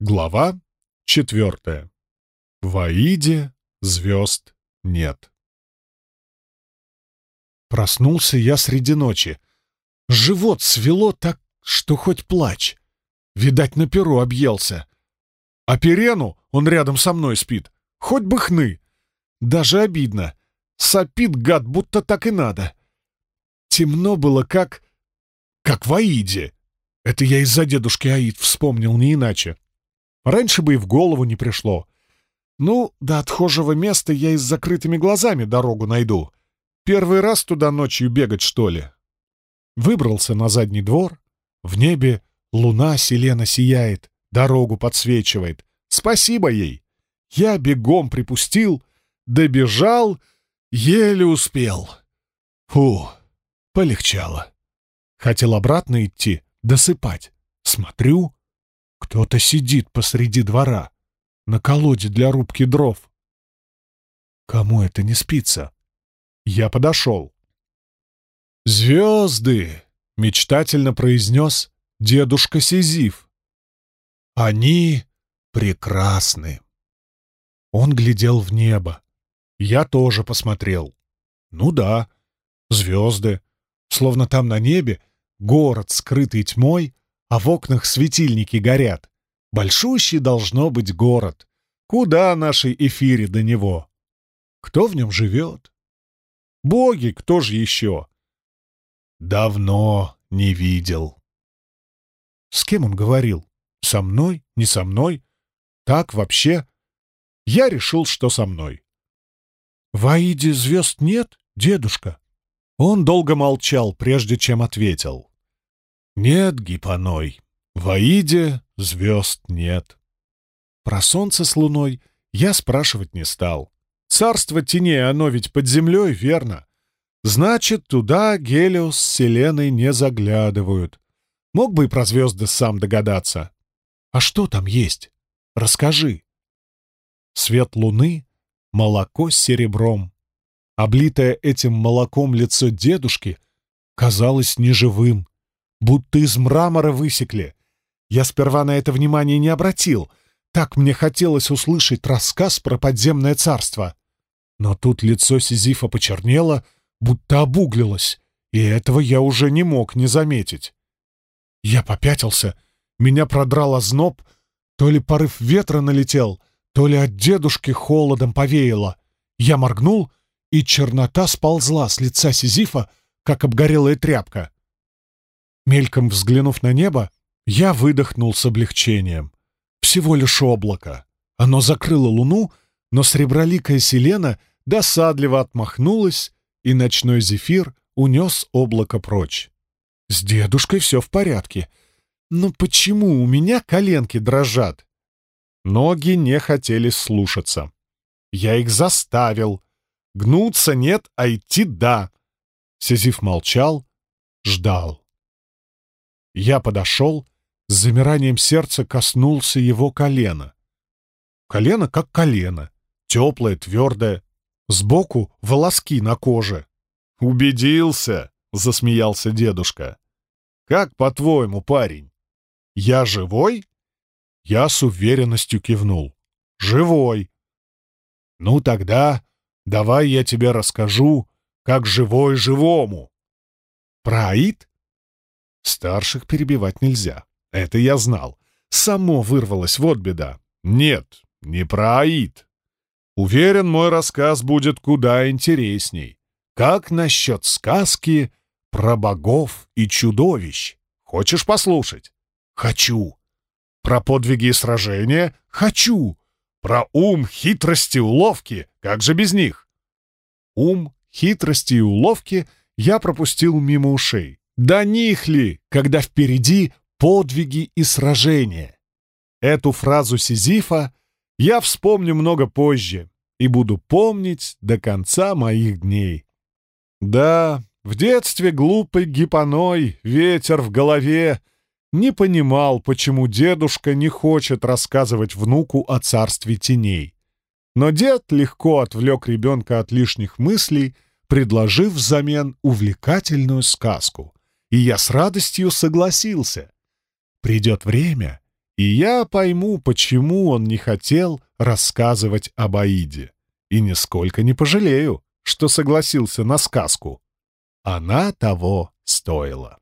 Глава четвертая. В Аиде звезд нет. Проснулся я среди ночи. Живот свело так, что хоть плачь. Видать, на перу объелся. А Перену, он рядом со мной спит, хоть бы хны. Даже обидно. Сопит гад, будто так и надо. Темно было, как... как в Аиде. Это я из-за дедушки Аид вспомнил, не иначе. Раньше бы и в голову не пришло. Ну, до отхожего места я и с закрытыми глазами дорогу найду. Первый раз туда ночью бегать, что ли? Выбрался на задний двор. В небе луна селена сияет, дорогу подсвечивает. Спасибо ей. Я бегом припустил, добежал, еле успел. Фу, полегчало. Хотел обратно идти, досыпать. Смотрю, кто-то сидит посреди двора, на колоде для рубки дров. Кому это не спится? Я подошел. «Звезды!» — мечтательно произнес дедушка Сизиф. «Они прекрасны!» Он глядел в небо. Я тоже посмотрел. Ну да, звезды. Словно там на небе город, скрытый тьмой, а в окнах светильники горят. Большущий должно быть город. Куда нашей эфире до него? Кто в нем живет? Боги, кто же еще? Давно не видел. С кем он говорил? Со мной? Не со мной? Так вообще? Я решил, что со мной. В Аиде звезд нет, дедушка? Он долго молчал, прежде чем ответил. Нет, Гипоной, в Аиде звезд нет. Про солнце с луной я спрашивать не стал. Царство теней, оно ведь под землей, верно? Значит, туда Гелиос с Селеной не заглядывают. Мог бы и про звезды сам догадаться. А что там есть? Расскажи. Свет луны, молоко с серебром. Облитое этим молоком лицо дедушки казалось неживым, будто из мрамора высекли. Я сперва на это внимание не обратил. Так мне хотелось услышать рассказ про подземное царство. Но тут лицо Сизифа почернело, будто обуглилось, и этого я уже не мог не заметить. Я попятился, меня продрал озноб, то ли порыв ветра налетел, то ли от дедушки холодом повеяло. Я моргнул, и чернота сползла с лица Сизифа, как обгорелая тряпка. Мельком взглянув на небо, я выдохнул с облегчением. Всего лишь облако. Оно закрыло луну, но среброликая селена досадливо отмахнулась, и ночной зефир унес облако прочь. С дедушкой все в порядке. Но почему у меня коленки дрожат? Ноги не хотели слушаться. Я их заставил. Гнуться нет, а идти да. Сизиф молчал, ждал. Я подошел, с замиранием сердца коснулся его колена. Колено как колено, теплое, твердое, сбоку волоски на коже. «Убедился!» — засмеялся дедушка. «Как, по-твоему, парень? Я живой?» Я с уверенностью кивнул. «Живой!» «Ну тогда давай я тебе расскажу, как живой живому». «Про Аид?» Старших перебивать нельзя. Это я знал. Само вырвалось, вот беда. Нет, не про Аид. Уверен, мой рассказ будет куда интересней. Как насчет сказки про богов и чудовищ? Хочешь послушать? Хочу. Про подвиги и сражения? Хочу. Про ум, хитрости, уловки? Как же без них? Ум, хитрости и уловки я пропустил мимо ушей. До них ли, когда впереди подвиги и сражения? Эту фразу Сизифа я вспомню много позже и буду помнить до конца моих дней. Да, в детстве глупый гипоной, ветер в голове, не понимал, почему дедушка не хочет рассказывать внуку о царстве теней. Но дед легко отвлек ребенка от лишних мыслей, предложив взамен увлекательную сказку — и я с радостью согласился. Придет время, И я пойму, почему он не хотел рассказывать об Аиде. И нисколько не пожалею, что согласился на сказку. Она того стоила.